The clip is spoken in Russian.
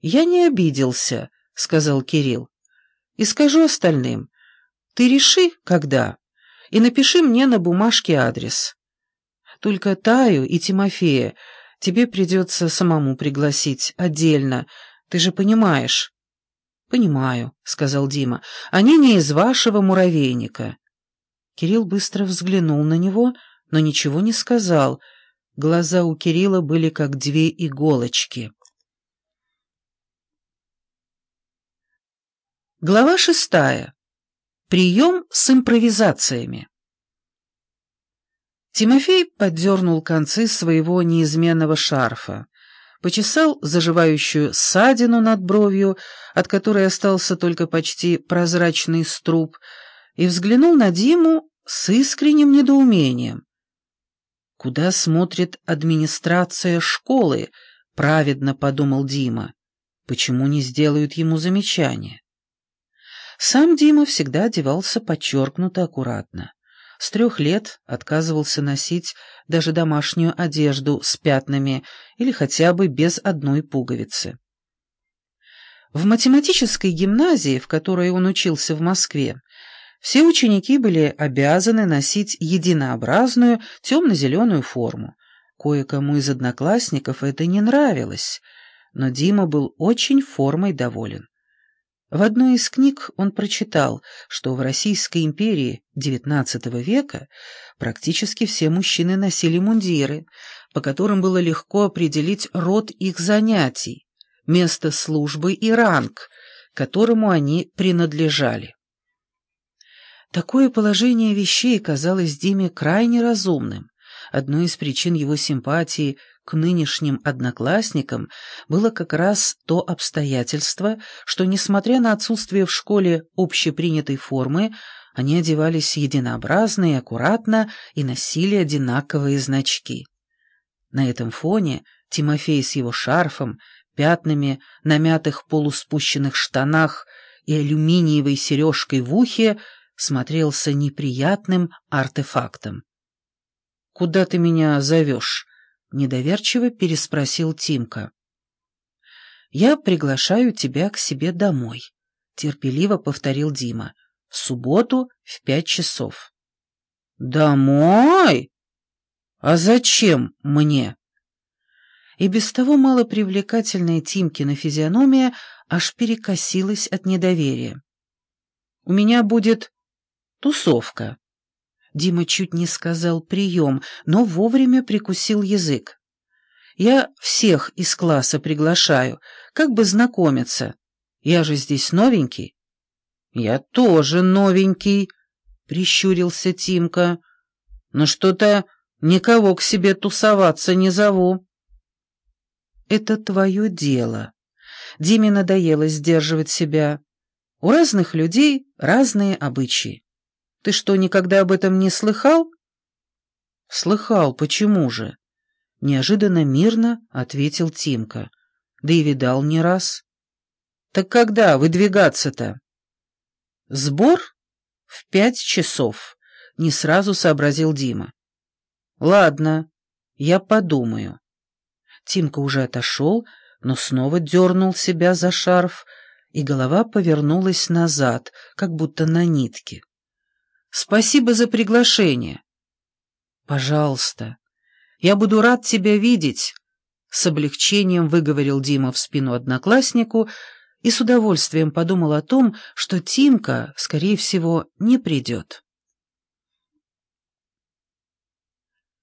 «Я не обиделся», — сказал Кирилл. «И скажу остальным. Ты реши, когда, и напиши мне на бумажке адрес. Только Таю и Тимофея тебе придется самому пригласить отдельно, ты же понимаешь». «Понимаю», — сказал Дима. «Они не из вашего муравейника». Кирилл быстро взглянул на него, но ничего не сказал. Глаза у Кирилла были как две иголочки. Глава шестая. Прием с импровизациями. Тимофей поддернул концы своего неизменного шарфа, почесал заживающую ссадину над бровью, от которой остался только почти прозрачный струп, и взглянул на Диму с искренним недоумением. «Куда смотрит администрация школы?» — праведно подумал Дима. «Почему не сделают ему замечания?» Сам Дима всегда одевался подчеркнуто аккуратно. С трех лет отказывался носить даже домашнюю одежду с пятнами или хотя бы без одной пуговицы. В математической гимназии, в которой он учился в Москве, все ученики были обязаны носить единообразную темно-зеленую форму. Кое-кому из одноклассников это не нравилось, но Дима был очень формой доволен. В одной из книг он прочитал, что в Российской империи XIX века практически все мужчины носили мундиры, по которым было легко определить род их занятий, место службы и ранг, которому они принадлежали. Такое положение вещей казалось Диме крайне разумным. Одной из причин его симпатии к нынешним одноклассникам было как раз то обстоятельство, что, несмотря на отсутствие в школе общепринятой формы, они одевались единообразно и аккуратно и носили одинаковые значки. На этом фоне Тимофей с его шарфом, пятнами на мятых полуспущенных штанах и алюминиевой сережкой в ухе смотрелся неприятным артефактом. «Куда ты меня зовешь?» — недоверчиво переспросил Тимка. «Я приглашаю тебя к себе домой», — терпеливо повторил Дима. «В субботу в пять часов». «Домой? А зачем мне?» И без того малопривлекательная Тимкина физиономия аж перекосилась от недоверия. «У меня будет тусовка», Дима чуть не сказал «прием», но вовремя прикусил язык. «Я всех из класса приглашаю, как бы знакомиться. Я же здесь новенький». «Я тоже новенький», — прищурился Тимка. «Но что-то никого к себе тусоваться не зову». «Это твое дело». Диме надоело сдерживать себя. У разных людей разные обычаи. Ты что, никогда об этом не слыхал?» «Слыхал, почему же?» Неожиданно мирно ответил Тимка. «Да и видал не раз». «Так когда выдвигаться-то?» «Сбор в пять часов», — не сразу сообразил Дима. «Ладно, я подумаю». Тимка уже отошел, но снова дернул себя за шарф, и голова повернулась назад, как будто на нитке. Спасибо за приглашение. Пожалуйста. Я буду рад тебя видеть. С облегчением выговорил Дима в спину однокласснику и с удовольствием подумал о том, что Тимка, скорее всего, не придет.